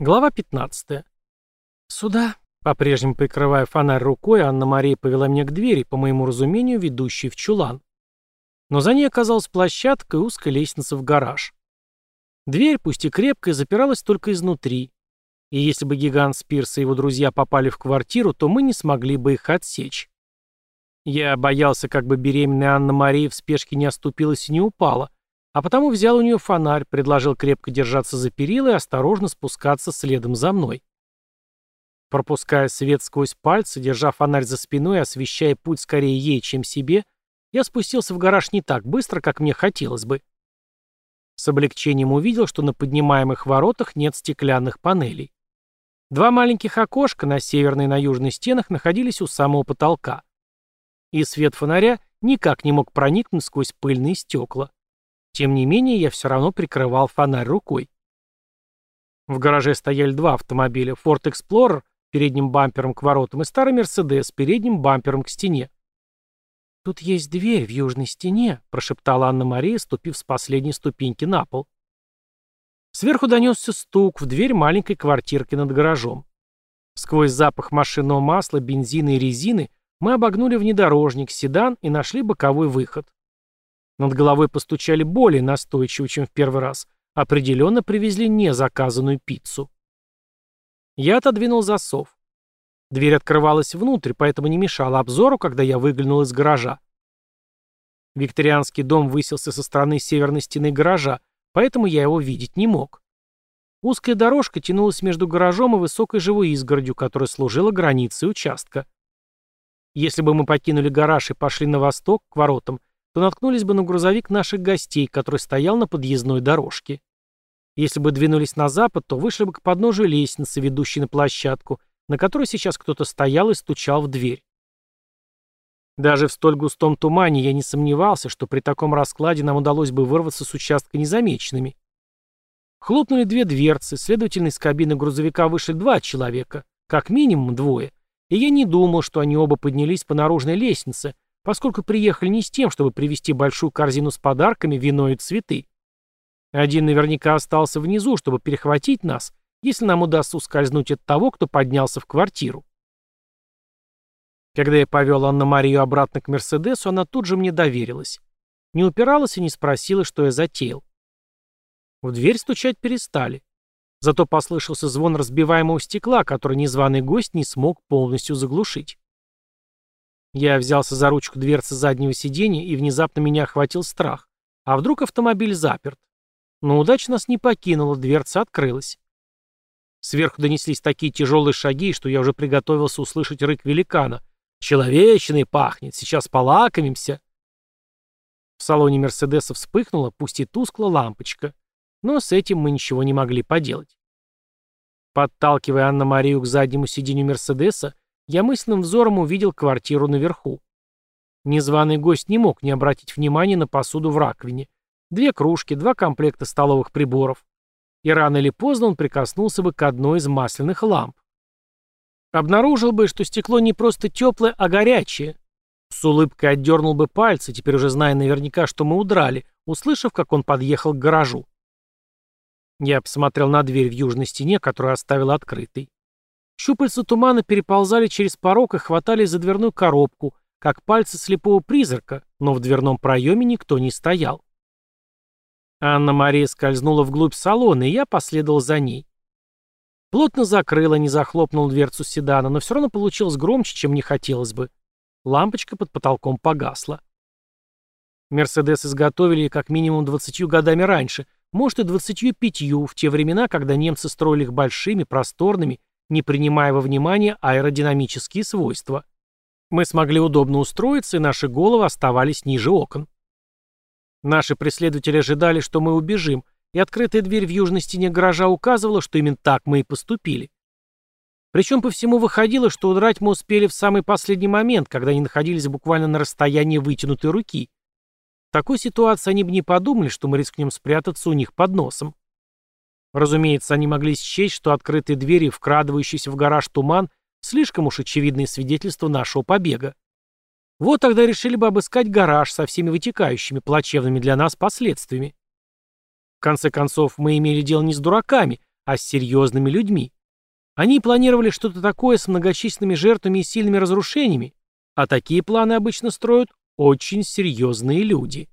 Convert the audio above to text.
Глава 15. «Сюда», по-прежнему прикрывая фонарь рукой, Анна-Мария повела меня к двери, по моему разумению, ведущей в чулан. Но за ней оказалась площадка и узкая лестница в гараж. Дверь, пусть и крепкая, запиралась только изнутри. И если бы гигант Спирс и его друзья попали в квартиру, то мы не смогли бы их отсечь. Я боялся, как бы беременная Анна-Мария в спешке не оступилась и не упала, а потому взял у нее фонарь, предложил крепко держаться за перила и осторожно спускаться следом за мной. Пропуская свет сквозь пальцы, держа фонарь за спиной и освещая путь скорее ей, чем себе, я спустился в гараж не так быстро, как мне хотелось бы. С облегчением увидел, что на поднимаемых воротах нет стеклянных панелей. Два маленьких окошка на северной и на южной стенах находились у самого потолка. И свет фонаря никак не мог проникнуть сквозь пыльные стекла. Тем не менее, я все равно прикрывал фонарь рукой. В гараже стояли два автомобиля — Ford Explorer передним бампером к воротам и старый Mercedes передним бампером к стене. «Тут есть дверь в южной стене», — прошептала Анна-Мария, ступив с последней ступеньки на пол. Сверху донесся стук в дверь маленькой квартирки над гаражом. Сквозь запах машинного масла, бензина и резины мы обогнули внедорожник, седан и нашли боковой выход. Над головой постучали более настойчиво, чем в первый раз. Определенно привезли незаказанную пиццу. Я отодвинул засов. Дверь открывалась внутрь, поэтому не мешала обзору, когда я выглянул из гаража. Викторианский дом высился со стороны северной стены гаража, поэтому я его видеть не мог. Узкая дорожка тянулась между гаражом и высокой живой изгородью, которая служила границей участка. Если бы мы покинули гараж и пошли на восток, к воротам, то наткнулись бы на грузовик наших гостей, который стоял на подъездной дорожке. Если бы двинулись на запад, то вышли бы к подножию лестницы, ведущей на площадку, на которой сейчас кто-то стоял и стучал в дверь. Даже в столь густом тумане я не сомневался, что при таком раскладе нам удалось бы вырваться с участка незамеченными. Хлопнули две дверцы, следовательно, из кабины грузовика вышли два человека, как минимум двое, и я не думал, что они оба поднялись по наружной лестнице, поскольку приехали не с тем, чтобы привезти большую корзину с подарками, вино и цветы. Один наверняка остался внизу, чтобы перехватить нас, если нам удастся ускользнуть от того, кто поднялся в квартиру. Когда я повел Анна-Марию обратно к Мерседесу, она тут же мне доверилась. Не упиралась и не спросила, что я затеял. В дверь стучать перестали. Зато послышался звон разбиваемого стекла, который незваный гость не смог полностью заглушить. Я взялся за ручку дверцы заднего сиденья, и внезапно меня охватил страх. А вдруг автомобиль заперт? Но удача нас не покинула, дверца открылась. Сверху донеслись такие тяжелые шаги, что я уже приготовился услышать рык великана. «Человечиной пахнет, сейчас полакомимся!» В салоне Мерседеса вспыхнула, пусть и тускла, лампочка. Но с этим мы ничего не могли поделать. Подталкивая Анна-Марию к заднему сиденью Мерседеса, я мысленным взором увидел квартиру наверху. Незваный гость не мог не обратить внимания на посуду в раковине. Две кружки, два комплекта столовых приборов. И рано или поздно он прикоснулся бы к одной из масляных ламп. Обнаружил бы, что стекло не просто теплое, а горячее. С улыбкой отдернул бы пальцы, теперь уже зная наверняка, что мы удрали, услышав, как он подъехал к гаражу. Я посмотрел на дверь в южной стене, которую оставил открытой. Щупальца тумана переползали через порог и хватали за дверную коробку, как пальцы слепого призрака, но в дверном проеме никто не стоял. Анна-Мария скользнула вглубь салона, и я последовал за ней. Плотно закрыла, не захлопнул дверцу седана, но все равно получилось громче, чем мне хотелось бы. Лампочка под потолком погасла. Мерседес изготовили как минимум двадцатью годами раньше, может и двадцатью пятью, в те времена, когда немцы строили их большими, просторными не принимая во внимание аэродинамические свойства. Мы смогли удобно устроиться, и наши головы оставались ниже окон. Наши преследователи ожидали, что мы убежим, и открытая дверь в южной стене гаража указывала, что именно так мы и поступили. Причем по всему выходило, что удрать мы успели в самый последний момент, когда они находились буквально на расстоянии вытянутой руки. В такой ситуации они бы не подумали, что мы рискнем спрятаться у них под носом. Разумеется, они могли счесть, что открытые двери, вкрадывающиеся в гараж туман, слишком уж очевидные свидетельства нашего побега. Вот тогда решили бы обыскать гараж со всеми вытекающими, плачевными для нас последствиями. В конце концов, мы имели дело не с дураками, а с серьезными людьми. Они планировали что-то такое с многочисленными жертвами и сильными разрушениями, а такие планы обычно строят очень серьезные люди.